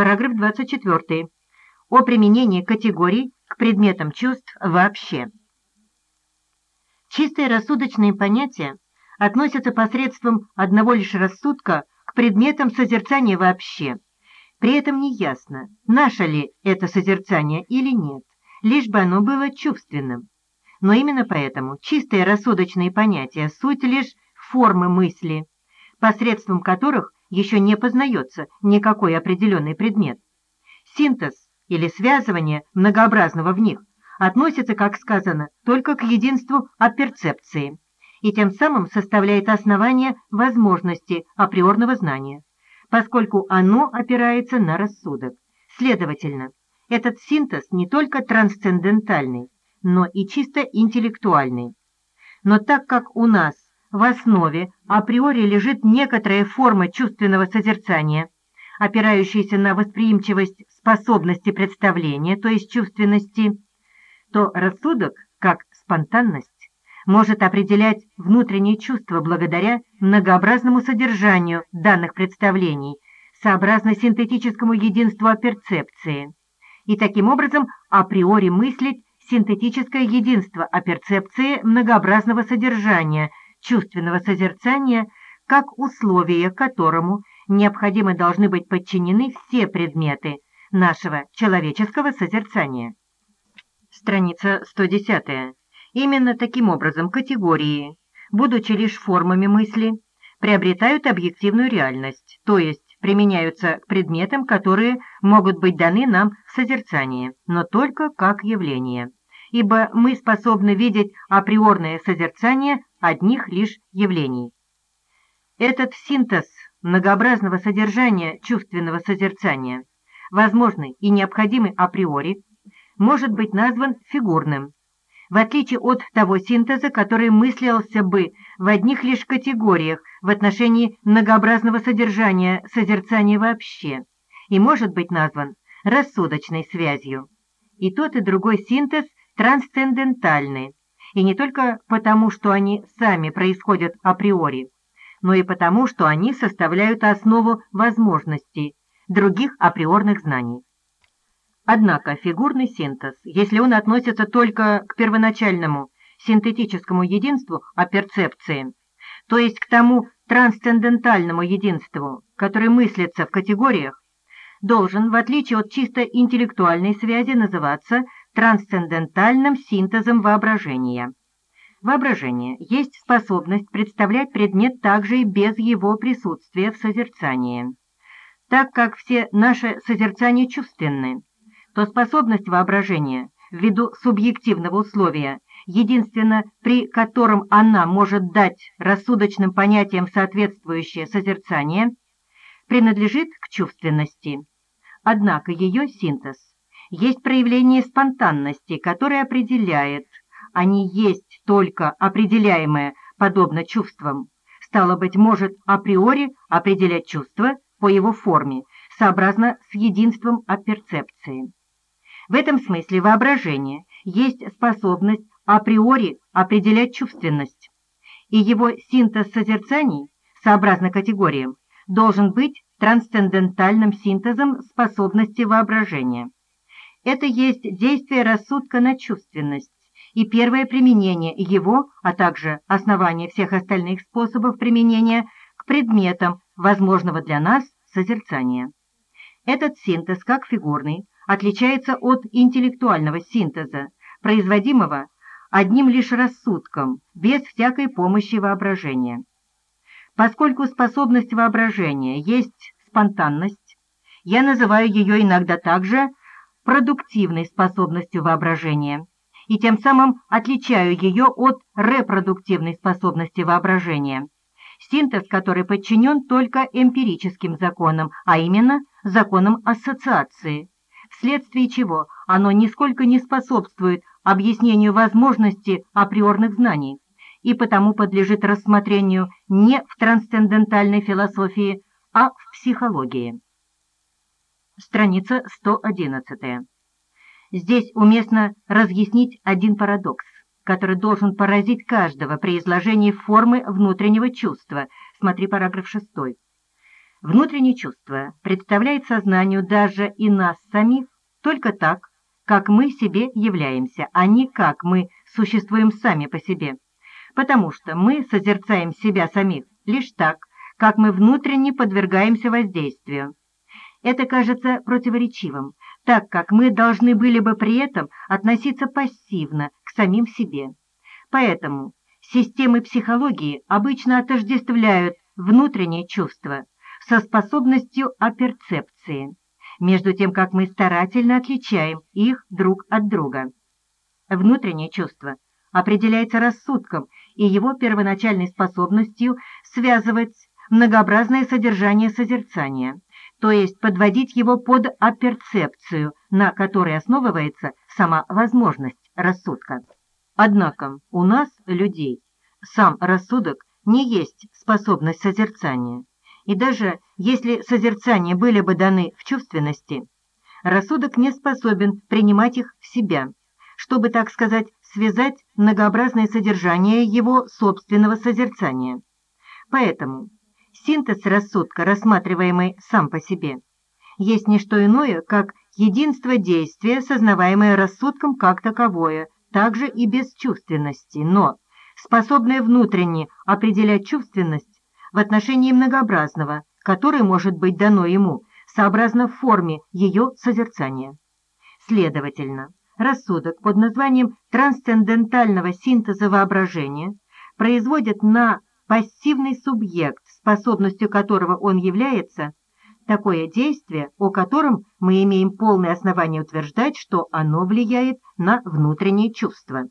Параграф 24. О применении категорий к предметам чувств вообще. Чистые рассудочные понятия относятся посредством одного лишь рассудка к предметам созерцания вообще. При этом не ясно, наше ли это созерцание или нет, лишь бы оно было чувственным. Но именно поэтому чистые рассудочные понятия – суть лишь формы мысли, посредством которых еще не познается никакой определенный предмет. Синтез или связывание многообразного в них относится, как сказано, только к единству апперцепции и тем самым составляет основание возможности априорного знания, поскольку оно опирается на рассудок. Следовательно, этот синтез не только трансцендентальный, но и чисто интеллектуальный. Но так как у нас в основе априори лежит некоторая форма чувственного созерцания, опирающаяся на восприимчивость способности представления, то есть чувственности, то рассудок, как спонтанность, может определять внутренние чувства благодаря многообразному содержанию данных представлений, сообразно синтетическому единству перцепции, и таким образом априори мыслить синтетическое единство перцепции многообразного содержания, чувственного созерцания, как условие которому необходимо должны быть подчинены все предметы нашего человеческого созерцания. Страница 110. Именно таким образом категории, будучи лишь формами мысли, приобретают объективную реальность, то есть применяются к предметам, которые могут быть даны нам в созерцании, но только как явление, ибо мы способны видеть априорное созерцание одних лишь явлений. Этот синтез многообразного содержания чувственного созерцания, возможный и необходимый априори, может быть назван фигурным, в отличие от того синтеза, который мыслился бы в одних лишь категориях в отношении многообразного содержания созерцания вообще, и может быть назван рассудочной связью. И тот, и другой синтез трансцендентальны, и не только потому, что они сами происходят априори, но и потому, что они составляют основу возможностей других априорных знаний. Однако фигурный синтез, если он относится только к первоначальному синтетическому единству о перцепции, то есть к тому трансцендентальному единству, которое мыслится в категориях, должен, в отличие от чисто интеллектуальной связи, называться трансцендентальным синтезом воображения. Воображение есть способность представлять предмет также и без его присутствия в созерцании. Так как все наши созерцания чувственны, то способность воображения, ввиду субъективного условия, единственно при котором она может дать рассудочным понятиям соответствующее созерцание, принадлежит к чувственности. Однако ее синтез есть проявление спонтанности, которое определяет, а не есть только определяемое подобно чувствам, стало быть, может априори определять чувство по его форме, сообразно с единством от перцепции. В этом смысле воображение есть способность априори определять чувственность, и его синтез созерцаний, сообразно категориям, должен быть трансцендентальным синтезом способности воображения. Это есть действие рассудка на чувственность, и первое применение его, а также основание всех остальных способов применения к предметам возможного для нас созерцания. Этот синтез, как фигурный, отличается от интеллектуального синтеза, производимого одним лишь рассудком, без всякой помощи воображения. Поскольку способность воображения есть спонтанность, я называю ее иногда также продуктивной способностью воображения, и тем самым отличаю ее от репродуктивной способности воображения, синтез которой подчинен только эмпирическим законам, а именно законам ассоциации, вследствие чего оно нисколько не способствует объяснению возможности априорных знаний и потому подлежит рассмотрению не в трансцендентальной философии, а в психологии. Страница 111. Здесь уместно разъяснить один парадокс, который должен поразить каждого при изложении формы внутреннего чувства. Смотри параграф 6. Внутреннее чувство представляет сознанию даже и нас самих только так, как мы себе являемся, а не как мы существуем сами по себе. Потому что мы созерцаем себя самих лишь так, как мы внутренне подвергаемся воздействию. Это кажется противоречивым, так как мы должны были бы при этом относиться пассивно к самим себе. Поэтому системы психологии обычно отождествляют внутреннее чувство со способностью оперцепции, между тем как мы старательно отличаем их друг от друга. Внутреннее чувство определяется рассудком и его первоначальной способностью связывать многообразное содержание созерцания, то есть подводить его под оперцепцию, на которой основывается сама возможность рассудка. Однако у нас, людей, сам рассудок не есть способность созерцания, и даже если созерцания были бы даны в чувственности, рассудок не способен принимать их в себя, чтобы, так сказать, связать многообразное содержание его собственного созерцания. Поэтому Синтез рассудка, рассматриваемый сам по себе, есть не что иное, как единство действия, сознаваемое рассудком как таковое, также и без чувственности, но способное внутренне определять чувственность в отношении многообразного, которое может быть дано ему, сообразно форме ее созерцания. Следовательно, рассудок под названием трансцендентального синтеза воображения производит на пассивный субъект, способностью которого он является, такое действие, о котором мы имеем полное основание утверждать, что оно влияет на внутренние чувства.